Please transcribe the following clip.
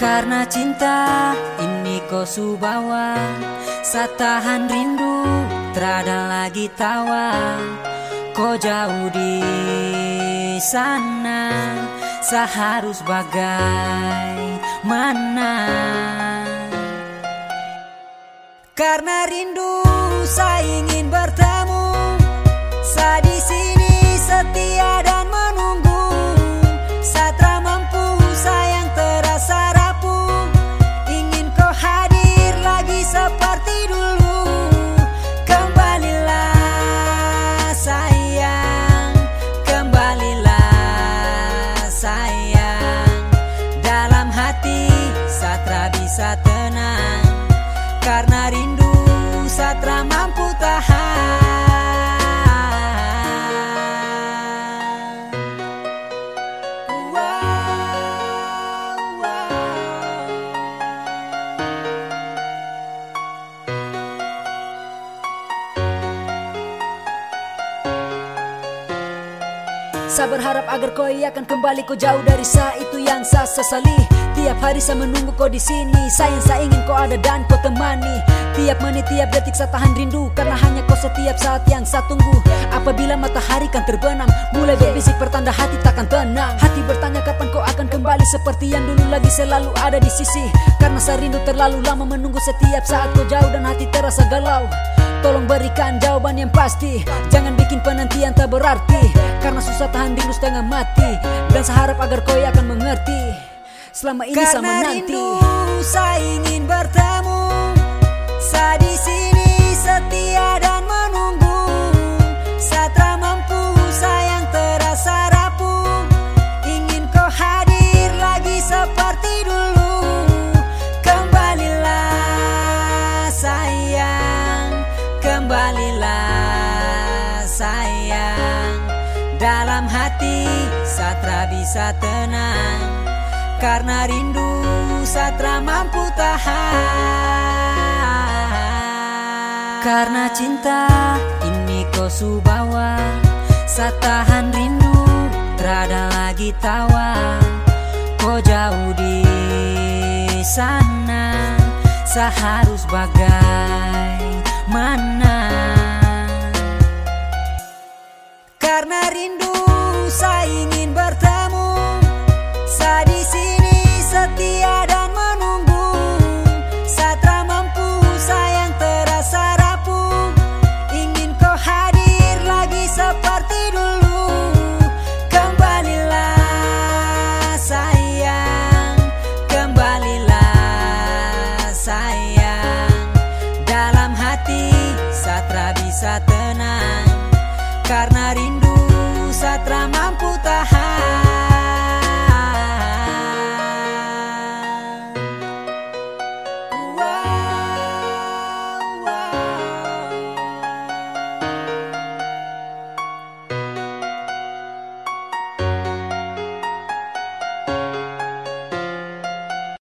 Karena cinta ini kau subawa. Satahan rindu terada lagi tawa. Kau jauh di sana Seharus bagaimana Karena rindu saya ingin bertemu. Saya bisa tenang Karena rindu Satra mampu tahan Wow, wow. Saya berharap agar kau akan kembali kau jauh dari saya itu yang saya sesali Tiap hari saya menunggu kau di sini. Sayang saya ingin kau ada dan kau temani. Tiap menit tiap detik saya tahan rindu. Karena hanya kau setiap saat yang saya tunggu. Apabila matahari kan terbenam Mulai berbisik pertanda hati takkan tenang. Hati bertanya kapan kau akan kembali Seperti yang dulu lagi selalu ada di sisi. Karena saya rindu terlalu lama menunggu setiap saat kau jauh dan hati terasa galau. Tolong berikan jawaban yang pasti. Jangan bikin penantian tak berarti. Karena susah tahan rindu setengah mati. Dan saya harap agar kau akan mengerti Selama ini saya Karena menanti rindu saya ingin bertemu. Saya di sini setia dan menunggu. Satra mampu sayang terasa rapuh. Ingin kau hadir lagi seperti dulu. Kembalilah sayang. Kembalilah sayang. Dalam hati Satra bisa tenang Karena rindu Satra mampu tahan. Karena cinta ini kau subawa Satahan rindu Terada lagi tawa. Kau jauh di sana Seharus bagaimana Karena rindu Satra bisa tenang Karena rindu